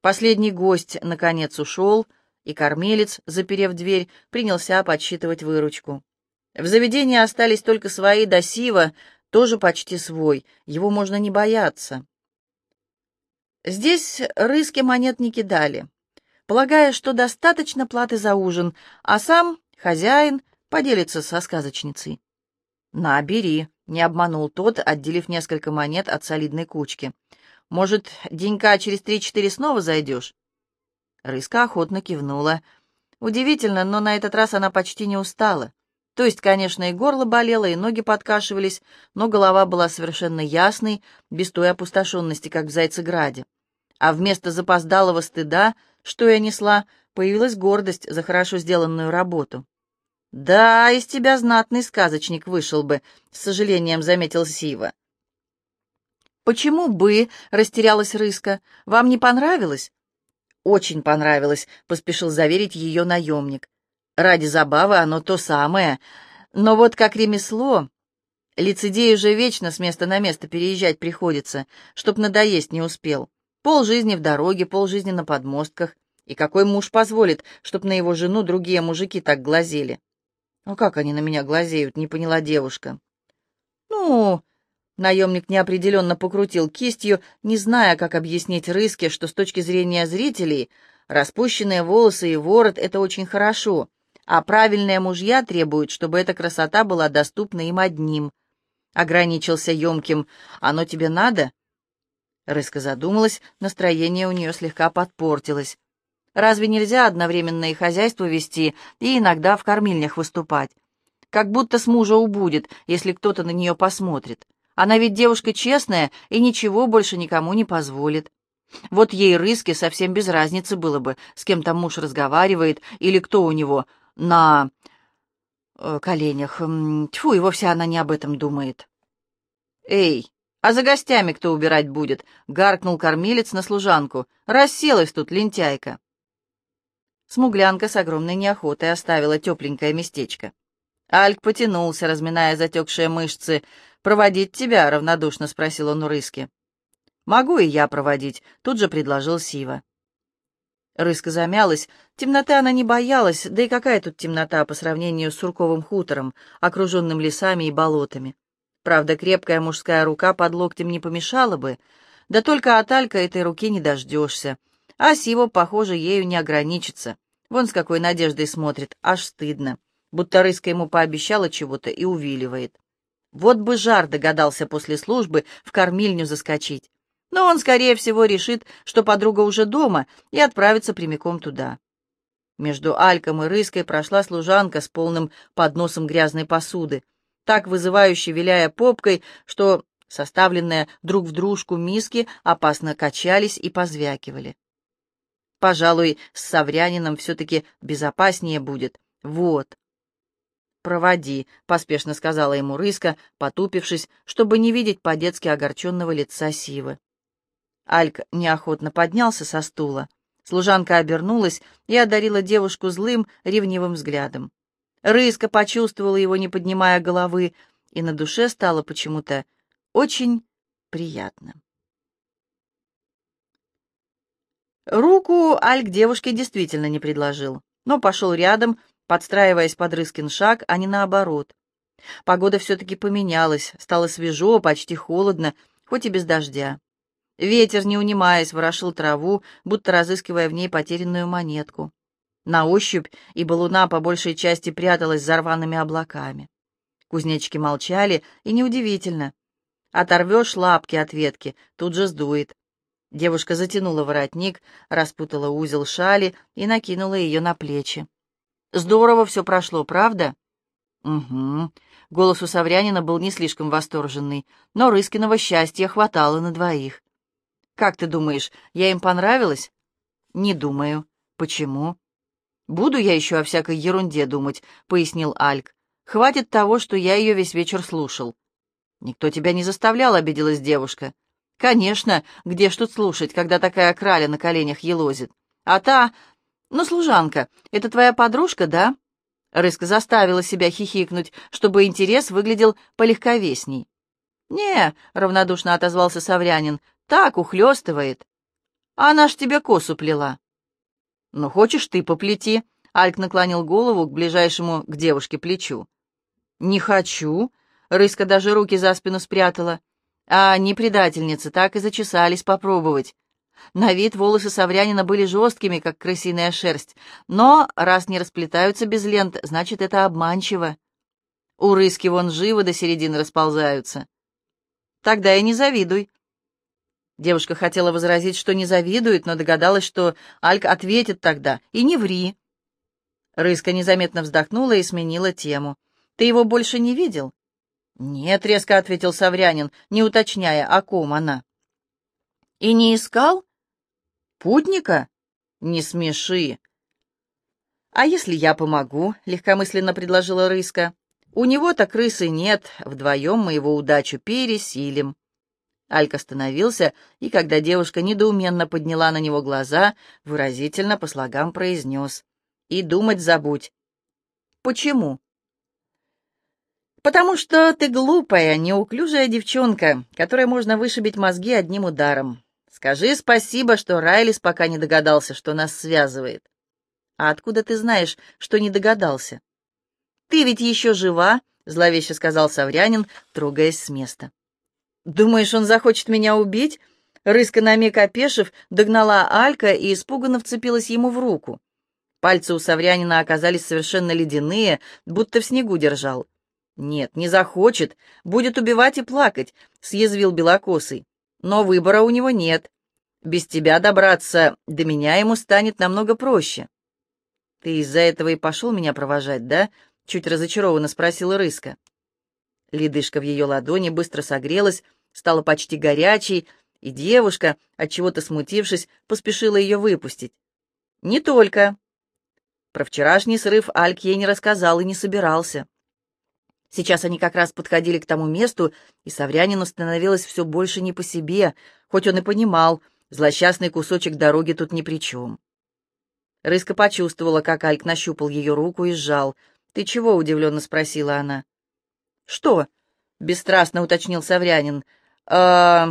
Последний гость, наконец, ушел, и кормилец, заперев дверь, принялся подсчитывать выручку. В заведении остались только свои до Сива, тоже почти свой, его можно не бояться. Здесь рыски монет не кидали, полагая, что достаточно платы за ужин, а сам хозяин поделится со сказочницей. «На, бери», — не обманул тот, отделив несколько монет от солидной кучки. «Может, денька через три-четыре снова зайдешь?» Рыска охотно кивнула. Удивительно, но на этот раз она почти не устала. То есть, конечно, и горло болело, и ноги подкашивались, но голова была совершенно ясной, без той опустошенности, как в Зайцеграде. А вместо запоздалого стыда, что я несла, появилась гордость за хорошо сделанную работу. «Да, из тебя знатный сказочник вышел бы», — с сожалением заметил Сива. «Почему бы?» — растерялась Рыска. «Вам не понравилось?» «Очень понравилось», — поспешил заверить ее наемник. Ради забавы оно то самое. Но вот как ремесло... Лицедею же вечно с места на место переезжать приходится, чтоб надоесть не успел. Пол жизни в дороге, пол жизни на подмостках. И какой муж позволит, чтоб на его жену другие мужики так глазели? Ну как они на меня глазеют, не поняла девушка. Ну, наемник неопределенно покрутил кистью, не зная, как объяснить Рыске, что с точки зрения зрителей распущенные волосы и ворот — это очень хорошо, а правильные мужья требуют, чтобы эта красота была доступна им одним. Ограничился емким «Оно тебе надо?» Рыска задумалась, настроение у нее слегка подпортилось. Разве нельзя одновременно и хозяйство вести, и иногда в кормильнях выступать? Как будто с мужа убудет, если кто-то на нее посмотрит. Она ведь девушка честная и ничего больше никому не позволит. Вот ей рыски совсем без разницы было бы, с кем там муж разговаривает или кто у него на э, коленях. Тьфу, и вовсе она не об этом думает. «Эй, а за гостями кто убирать будет?» — гаркнул кормилец на служанку. «Расселась тут лентяйка». Смуглянка с огромной неохотой оставила тепленькое местечко. Альк потянулся, разминая затекшие мышцы. «Проводить тебя?» — равнодушно спросил он у рыски. «Могу и я проводить», — тут же предложил Сива. Рыска замялась. Темноты она не боялась, да и какая тут темнота по сравнению с Сурковым хутором, окруженным лесами и болотами. Правда, крепкая мужская рука под локтем не помешала бы, да только от Алька этой руки не дождешься. А Сиво, похоже, ею не ограничится. Вон с какой надеждой смотрит, аж стыдно, будто Рыска ему пообещала чего-то и увиливает. Вот бы жар догадался после службы в кормильню заскочить. Но он, скорее всего, решит, что подруга уже дома, и отправится прямиком туда. Между Альком и Рыской прошла служанка с полным подносом грязной посуды, так вызывающе виляя попкой, что составленные друг в дружку миски опасно качались и позвякивали. Пожалуй, с Саврянином все-таки безопаснее будет. Вот. «Проводи», — поспешно сказала ему Рыска, потупившись, чтобы не видеть по-детски огорченного лица Сивы. Альк неохотно поднялся со стула. Служанка обернулась и одарила девушку злым, ревнивым взглядом. Рыска почувствовала его, не поднимая головы, и на душе стало почему-то очень приятно. Руку Альк девушке действительно не предложил, но пошел рядом, подстраиваясь под Рыскин шаг, а не наоборот. Погода все-таки поменялась, стало свежо, почти холодно, хоть и без дождя. Ветер, не унимаясь, ворошил траву, будто разыскивая в ней потерянную монетку. На ощупь и луна по большей части пряталась за рваными облаками. Кузнечики молчали, и неудивительно. Оторвешь лапки от ветки, тут же сдует. Девушка затянула воротник, распутала узел шали и накинула ее на плечи. «Здорово все прошло, правда?» «Угу». Голос у Саврянина был не слишком восторженный, но Рыскиного счастья хватало на двоих. Как ты думаешь, я им понравилась? Не думаю. Почему? Буду я еще о всякой ерунде думать, пояснил Альк. Хватит того, что я ее весь вечер слушал. Никто тебя не заставлял, обиделась девушка. Конечно, где ж тут слушать, когда такая краля на коленях елозит? А та... Ну, служанка, это твоя подружка, да? Рыска заставила себя хихикнуть, чтобы интерес выглядел полегковесней. «Не», — равнодушно отозвался Саврянин, так ухлёстывает. Она ж тебе косу плела. Ну, хочешь, ты поплети. Альк наклонил голову к ближайшему к девушке плечу. Не хочу. Рыска даже руки за спину спрятала. А они, предательницы, так и зачесались попробовать. На вид волосы Саврянина были жесткими, как крысиная шерсть, но раз не расплетаются без лент, значит, это обманчиво. У рыски вон живо до середины расползаются. Тогда и не завидуй. Девушка хотела возразить, что не завидует, но догадалась, что Альк ответит тогда. И не ври. Рыска незаметно вздохнула и сменила тему. «Ты его больше не видел?» «Нет», — резко ответил Саврянин, не уточняя, о ком она. «И не искал?» «Путника? Не смеши!» «А если я помогу?» — легкомысленно предложила Рыска. «У него-то крысы нет, вдвоем мы его удачу пересилим». Алька остановился, и когда девушка недоуменно подняла на него глаза, выразительно по слогам произнес. «И думать забудь». «Почему?» «Потому что ты глупая, неуклюжая девчонка, которой можно вышибить мозги одним ударом. Скажи спасибо, что Райлис пока не догадался, что нас связывает. А откуда ты знаешь, что не догадался? Ты ведь еще жива, зловеще сказал Саврянин, трогаясь с места. Думаешь, он захочет меня убить? Рыска на миг опешив, догнала Алька и испуганно вцепилась ему в руку. Пальцы у Саврянина оказались совершенно ледяные, будто в снегу держал. «Нет, не захочет, будет убивать и плакать», — съязвил Белокосый. Но выбора у него нет. Без тебя добраться до меня ему станет намного проще. Ты из-за этого и пошел меня провожать, да? Чуть разочарованно спросила Рыска. Ледышка в ее ладони быстро согрелась, стала почти горячей, и девушка, отчего-то смутившись, поспешила ее выпустить. Не только. Про вчерашний срыв Альк ей не рассказал и не собирался. Сейчас они как раз подходили к тому месту, и Саврянину становилось все больше не по себе, хоть он и понимал, злосчастный кусочек дороги тут ни при чем. Рыска почувствовала, как Альк нащупал ее руку и сжал. «Ты чего?» — удивленно спросила она. «Что?» — бесстрастно уточнил Саврянин. «Э...»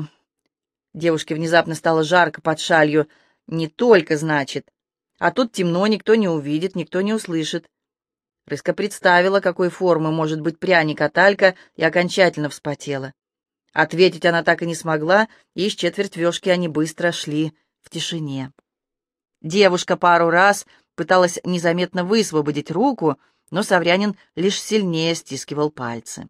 Девушке внезапно стало жарко под шалью. «Не только, значит. А тут темно, никто не увидит, никто не услышит. Рыска представила, какой формы может быть пряник от Алька, и окончательно вспотела. Ответить она так и не смогла, и с четверть вешки они быстро шли в тишине. Девушка пару раз пыталась незаметно высвободить руку, но Саврянин лишь сильнее стискивал пальцы.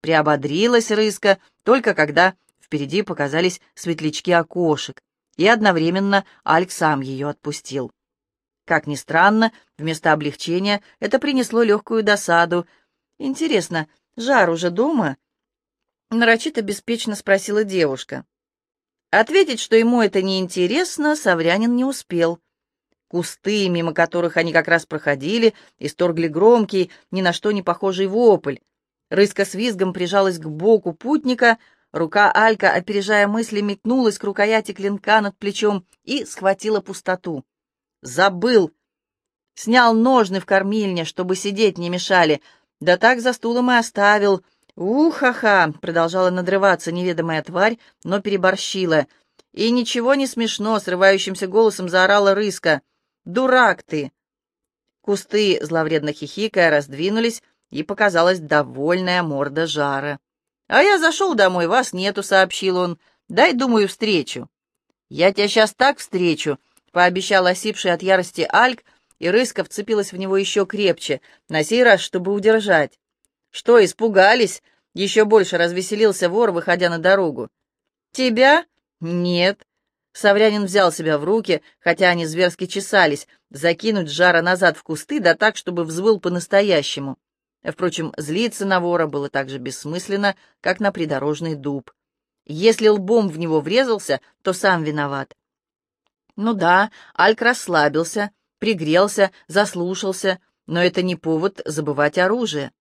Приободрилась Рыска только когда впереди показались светлячки окошек, и одновременно Альк сам ее отпустил. Как ни странно, вместо облегчения это принесло легкую досаду. «Интересно, жар уже дома?» Нарочито беспечно спросила девушка. Ответить, что ему это не интересно, Саврянин не успел. Кусты, мимо которых они как раз проходили, исторгли громкий, ни на что не похожий вопль. Рыска с визгом прижалась к боку путника, рука Алька, опережая мысли, метнулась к рукояти клинка над плечом и схватила пустоту. Забыл. Снял ножны в кормильне, чтобы сидеть не мешали. Да так за стулом и оставил. «Уха-ха!» — продолжала надрываться неведомая тварь, но переборщила. И ничего не смешно, срывающимся голосом заорала рыска. «Дурак ты!» Кусты, зловредно хихикая, раздвинулись, и показалась довольная морда жара. «А я зашел домой, вас нету», — сообщил он. «Дай, думаю, встречу». «Я тебя сейчас так встречу», — пообещал осипший от ярости Альк, и рыска вцепилась в него еще крепче, на сей раз, чтобы удержать. «Что, испугались?» — еще больше развеселился вор, выходя на дорогу. «Тебя? Нет». Саврянин взял себя в руки, хотя они зверски чесались, закинуть жара назад в кусты, да так, чтобы взвыл по-настоящему. Впрочем, злиться на вора было так же бессмысленно, как на придорожный дуб. Если лбом в него врезался, то сам виноват. Ну да, Альк расслабился, пригрелся, заслушался, но это не повод забывать оружие.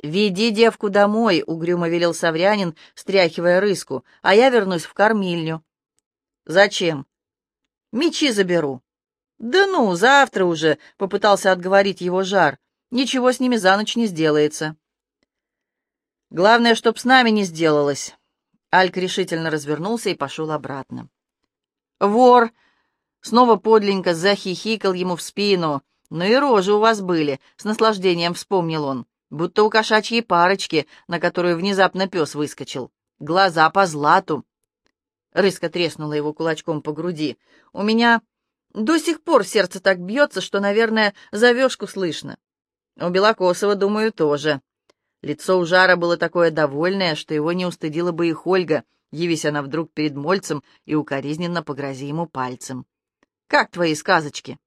«Веди девку домой», — угрюмо велел Саврянин, стряхивая рыску, «а я вернусь в кормильню». «Зачем?» «Мечи заберу». «Да ну, завтра уже», — попытался отговорить его жар. «Ничего с ними за ночь не сделается». «Главное, чтоб с нами не сделалось». Альк решительно развернулся и пошел обратно. «Вор!» Снова подленько захихикал ему в спину. «Ну и рожи у вас были», — с наслаждением вспомнил он, будто у кошачьей парочки, на которую внезапно пес выскочил. Глаза по злату. Рыска треснула его кулачком по груди. «У меня до сих пор сердце так бьется, что, наверное, завешку слышно. У Белокосова, думаю, тоже». Лицо у Жара было такое довольное, что его не устыдила бы и Хольга, явись она вдруг перед Мольцем и укоризненно погрози ему пальцем. «Как твои сказочки?»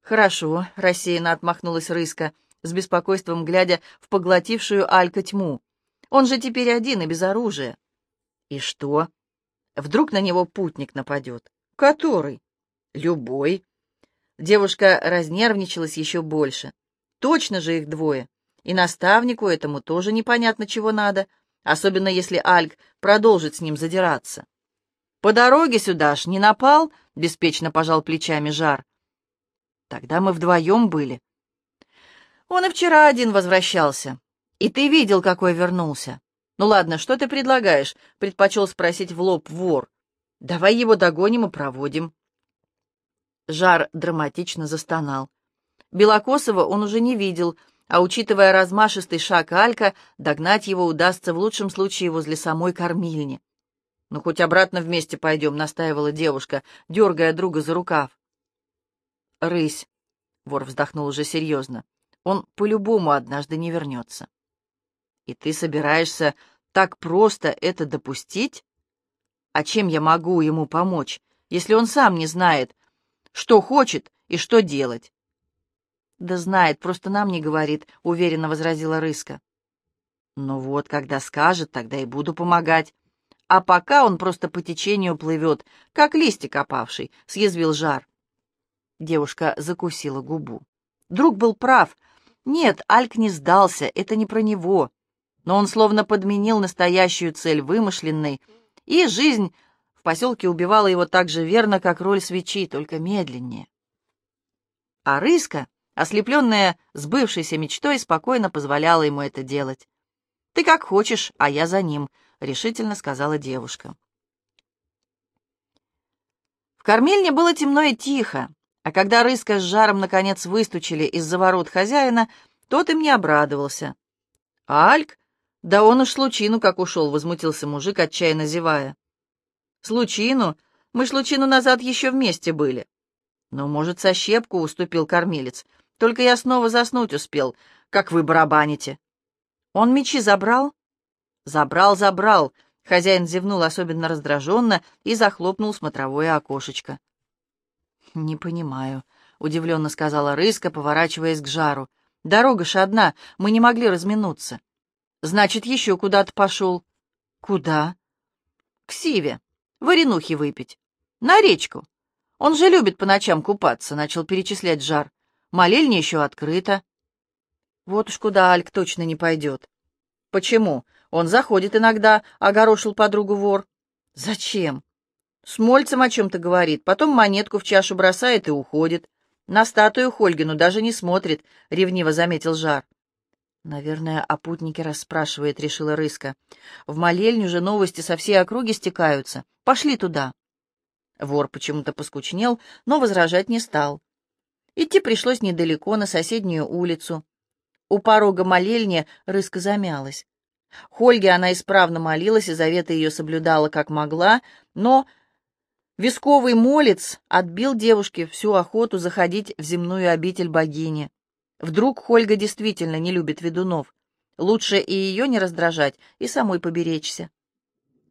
«Хорошо», — рассеянно отмахнулась Рыска, с беспокойством глядя в поглотившую Алька тьму. «Он же теперь один и без оружия». «И что?» «Вдруг на него путник нападет?» «Который?» «Любой». Девушка разнервничалась еще больше. «Точно же их двое. И наставнику этому тоже непонятно, чего надо, особенно если Альк продолжит с ним задираться. «По дороге сюда ж не напал?» — беспечно пожал плечами Жар. «Тогда мы вдвоем были». «Он и вчера один возвращался. И ты видел, какой вернулся. Ну ладно, что ты предлагаешь?» — предпочел спросить в лоб вор. «Давай его догоним и проводим». Жар драматично застонал. Белокосова он уже не видел — а учитывая размашистый шаг Алька, догнать его удастся в лучшем случае возле самой кормильни. «Ну, хоть обратно вместе пойдем», — настаивала девушка, дергая друга за рукав. «Рысь», — вор вздохнул уже серьезно, — «он по-любому однажды не вернется». «И ты собираешься так просто это допустить? А чем я могу ему помочь, если он сам не знает, что хочет и что делать?» «Да знает, просто нам не говорит», — уверенно возразила Рыска. «Ну вот, когда скажет, тогда и буду помогать. А пока он просто по течению плывет, как листик опавший», — съязвил жар. Девушка закусила губу. Друг был прав. Нет, Альк не сдался, это не про него. Но он словно подменил настоящую цель вымышленной, и жизнь в поселке убивала его так же верно, как роль свечи, только медленнее. А Рыска ослепленная сбывшейся мечтой, спокойно позволяла ему это делать. «Ты как хочешь, а я за ним», — решительно сказала девушка. В кормильне было темно и тихо, а когда Рыска с жаром наконец выстучили из-за ворот хозяина, тот им не обрадовался. «А Альк? Да он уж с как ушел», — возмутился мужик, отчаянно зевая. «С? Мы ж лучину назад еще вместе были». «Ну, может, со щепку уступил кормилец. Только я снова заснуть успел, как вы барабаните. Он мечи забрал? Забрал, забрал. Хозяин зевнул особенно раздраженно и захлопнул смотровое окошечко. «Не понимаю», — удивленно сказала Рыска, поворачиваясь к жару. «Дорога ж одна, мы не могли разминуться». «Значит, еще куда-то пошел». «Куда?» «К Сиве. Варенухи выпить. На речку. Он же любит по ночам купаться», — начал перечислять жар. Молельня еще открыта. Вот уж куда Альк точно не пойдет. Почему? Он заходит иногда, огорошил подругу вор. Зачем? С Мольцем о чем-то говорит, потом монетку в чашу бросает и уходит. На статую Хольгину даже не смотрит, ревниво заметил Жар. Наверное, о путнике расспрашивает, решила Рыска. В молельню же новости со всей округи стекаются. Пошли туда. Вор почему-то поскучнел, но возражать не стал. Идти пришлось недалеко, на соседнюю улицу. У порога молельни рыска замялась. Хольге она исправно молилась, и заветы ее соблюдала как могла, но висковый молец отбил девушке всю охоту заходить в земную обитель богини. Вдруг Хольга действительно не любит ведунов. Лучше и ее не раздражать, и самой поберечься.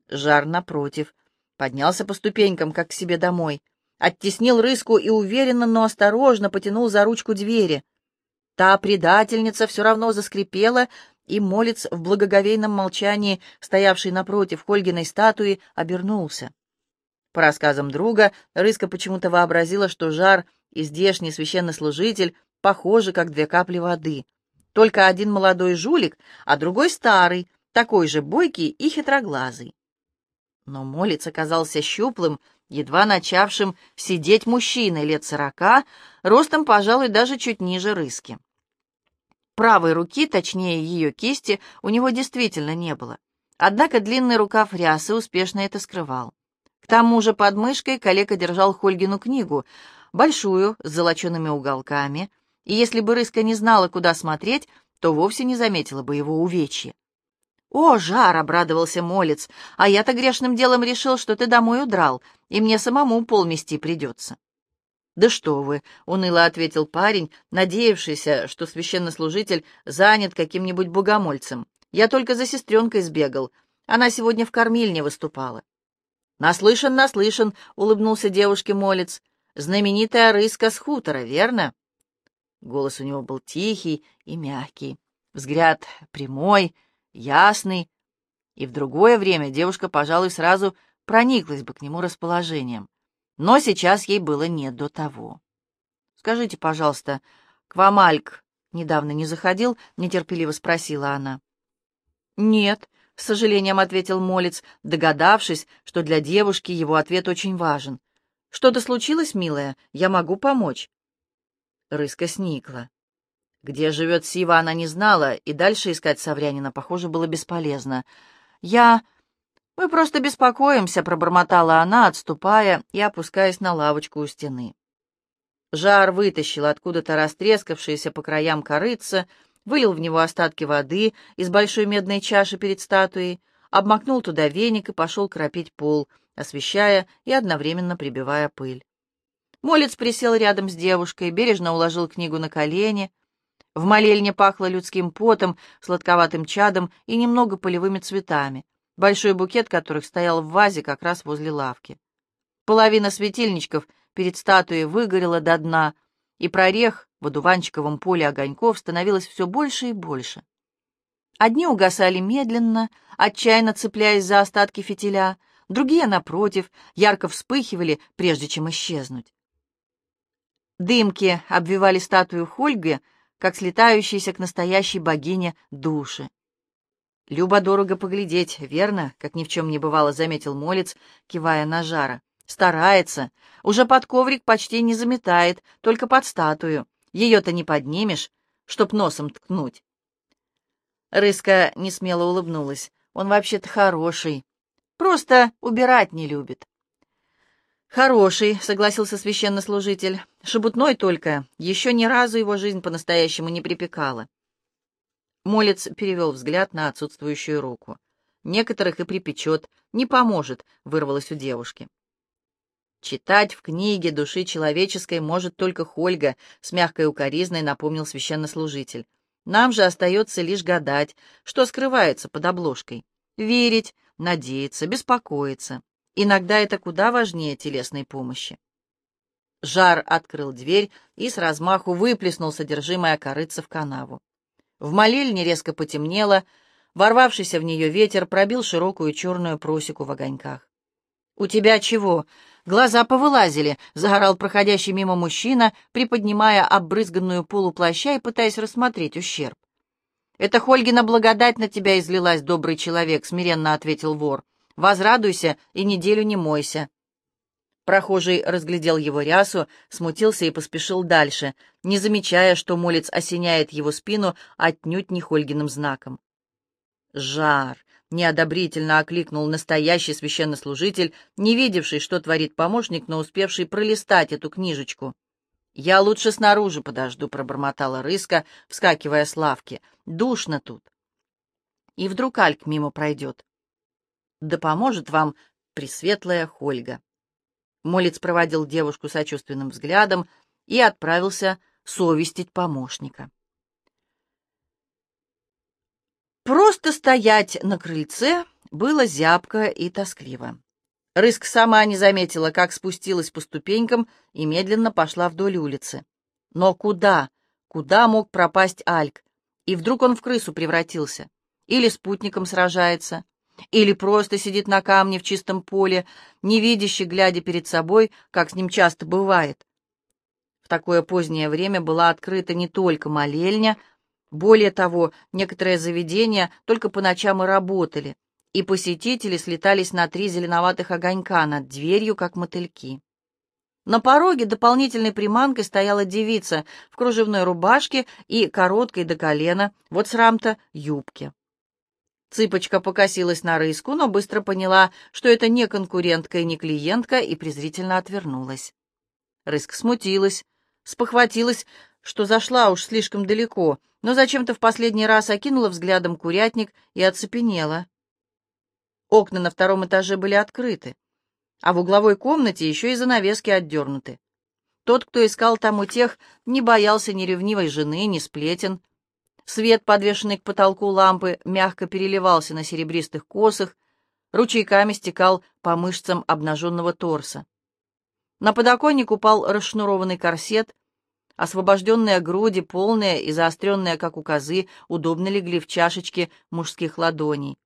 Жар, напротив, поднялся по ступенькам, как к себе домой оттеснил рыску и уверенно, но осторожно потянул за ручку двери. Та предательница все равно заскрипела, и молец в благоговейном молчании, стоявший напротив Хольгиной статуи, обернулся. По рассказам друга, Рыска почему-то вообразила, что жар и здешний священнослужитель похожи, как две капли воды. Только один молодой жулик, а другой старый, такой же бойкий и хитроглазый. Но молец оказался щуплым едва начавшим сидеть мужчиной лет сорока, ростом, пожалуй, даже чуть ниже рыски. Правой руки, точнее ее кисти, у него действительно не было. Однако длинный рукав рясы успешно это скрывал. К тому же под мышкой калека держал Хольгину книгу, большую, с золочеными уголками, и если бы Рыска не знала, куда смотреть, то вовсе не заметила бы его увечья. «О, жар!» — обрадовался Молец. «А я-то грешным делом решил, что ты домой удрал, и мне самому пол мести придется». «Да что вы!» — уныло ответил парень, надеявшийся, что священнослужитель занят каким-нибудь богомольцем. «Я только за сестренкой сбегал. Она сегодня в кормильне выступала». «Наслышан, наслышан!» — улыбнулся девушке Молец. «Знаменитая рыска с хутора, верно?» Голос у него был тихий и мягкий, взгляд прямой, ясный, и в другое время девушка, пожалуй, сразу прониклась бы к нему расположением. Но сейчас ей было не до того. «Скажите, пожалуйста, к вам Альк недавно не заходил?» — нетерпеливо спросила она. «Нет», — с сожалением ответил Молец, догадавшись, что для девушки его ответ очень важен. «Что-то случилось, милая? Я могу помочь?» Рыска сникла. Где живет Сива, она не знала, и дальше искать Саврянина, похоже, было бесполезно. «Я... Мы просто беспокоимся», — пробормотала она, отступая и опускаясь на лавочку у стены. Жар вытащил откуда-то растрескавшиеся по краям корыца, вылил в него остатки воды из большой медной чаши перед статуей, обмакнул туда веник и пошел кропить пол, освещая и одновременно прибивая пыль. Молец присел рядом с девушкой, бережно уложил книгу на колени, в молельне пахло людским потом, сладковатым чадом и немного полевыми цветами, большой букет которых стоял в вазе как раз возле лавки. Половина светильничков перед статуей выгорела до дна, и прорех в одуванчиковом поле огоньков становилось все больше и больше. Одни угасали медленно, отчаянно цепляясь за остатки фитиля, другие, напротив, ярко вспыхивали, прежде чем исчезнуть. Дымки обвивали статую Хольги, как слетающиеся к настоящей богине души. «Любо дорого поглядеть, верно?» — как ни в чем не бывало, заметил Молец, кивая на жара. «Старается. Уже под коврик почти не заметает, только под статую. Ее-то не поднимешь, чтоб носом ткнуть». Рыска несмело улыбнулась. «Он вообще-то хороший. Просто убирать не любит». «Хороший», — согласился священнослужитель. «Шебутной только. Еще ни разу его жизнь по-настоящему не припекала». Молец перевел взгляд на отсутствующую руку. «Некоторых и припечет. Не поможет», — вырвалось у девушки. «Читать в книге души человеческой может только Хольга», — с мягкой укоризной напомнил священнослужитель. «Нам же остается лишь гадать, что скрывается под обложкой. Верить, надеяться, беспокоиться». Иногда это куда важнее телесной помощи. Жар открыл дверь и с размаху выплеснул содержимое корыца в канаву. В молельне резко потемнело, ворвавшийся в нее ветер пробил широкую черную просеку в огоньках. «У тебя чего? Глаза повылазили!» — загорал проходящий мимо мужчина, приподнимая обрызганную полуплаща и пытаясь рассмотреть ущерб. «Это Хольгина благодать на тебя излилась, добрый человек», — смиренно ответил вор. Возрадуйся и неделю не мойся». Прохожий разглядел его рясу, смутился и поспешил дальше, не замечая, что молец осеняет его спину отнюдь не Хольгиным знаком. «Жар!» — неодобрительно окликнул настоящий священнослужитель, не видевший, что творит помощник, но успевший пролистать эту книжечку. «Я лучше снаружи подожду», — пробормотала рыска, вскакивая с лавки. «Душно тут». И вдруг Альк мимо пройдет. Да поможет вам пресветлая Хольга. Молец проводил девушку сочувственным взглядом и отправился совестить помощника. Просто стоять на крыльце было зябко и тоскливо. Рыск сама не заметила, как спустилась по ступенькам и медленно пошла вдоль улицы. Но куда? Куда мог пропасть Альк? И вдруг он в крысу превратился? Или спутником сражается? Или просто сидит на камне в чистом поле, невидяще глядя перед собой, как с ним часто бывает. В такое позднее время была открыта не только молельня, более того, некоторые заведения только по ночам и работали, и посетители слетались на три зеленоватых огонька над дверью, как мотыльки. На пороге дополнительной приманкой стояла девица в кружевной рубашке и короткой до колена, вот срам-то, юбке. Цыпочка покосилась на рыску, но быстро поняла, что это не конкурентка и не клиентка, и презрительно отвернулась. Рыска смутилась, спохватилась, что зашла уж слишком далеко, но зачем-то в последний раз окинула взглядом курятник и оцепенела. Окна на втором этаже были открыты, а в угловой комнате еще и занавески отдернуты. Тот, кто искал там утех, не боялся ни ревнивой жены, ни сплетен, Свет, подвешенный к потолку лампы, мягко переливался на серебристых косах, ручейками стекал по мышцам обнаженного торса. На подоконник упал расшнурованный корсет, освобожденные груди, полные и заостренные, как у козы, удобно легли в чашечки мужских ладоней.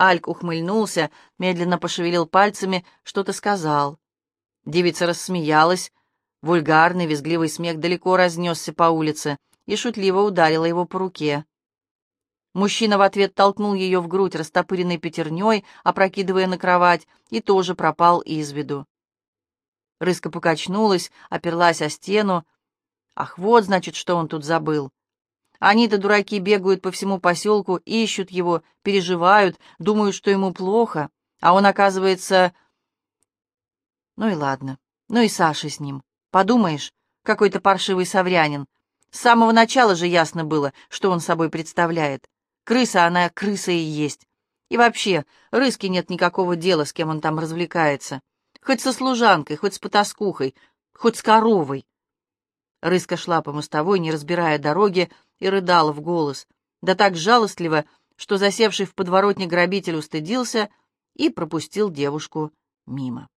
Альк ухмыльнулся, медленно пошевелил пальцами, что-то сказал. Девица рассмеялась, вульгарный, визгливый смех далеко разнесся по улице — и шутливо ударила его по руке. Мужчина в ответ толкнул ее в грудь растопыренной пятерней, опрокидывая на кровать, и тоже пропал из виду. Рыска покачнулась, оперлась о стену. Ах, вот, значит, что он тут забыл. Они-то, дураки, бегают по всему поселку, ищут его, переживают, думают, что ему плохо, а он, оказывается... Ну и ладно, ну и Саша с ним. Подумаешь, какой-то паршивый соврянин, с самого начала же ясно было, что он собой представляет. Крыса она крыса и есть. И вообще, Рыске нет никакого дела, с кем он там развлекается. Хоть со служанкой, хоть с потаскухой, хоть с коровой. Рыска шла по мостовой, не разбирая дороги, и рыдала в голос, да так жалостливо, что засевший в подворотне грабитель устыдился и пропустил девушку мимо.